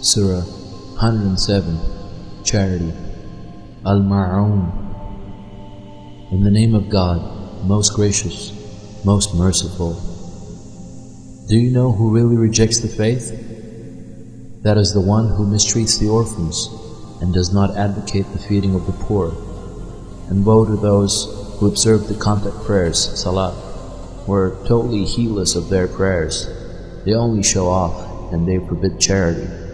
Surah 107 Charity Al Ma'un In the name of God, most gracious, most merciful. Do you know who really rejects the faith? That is the one who mistreats the orphans and does not advocate the feeding of the poor. And woe to those who observe the contact prayers, salat, who are totally heedless of their prayers. They only show off and they forbid charity.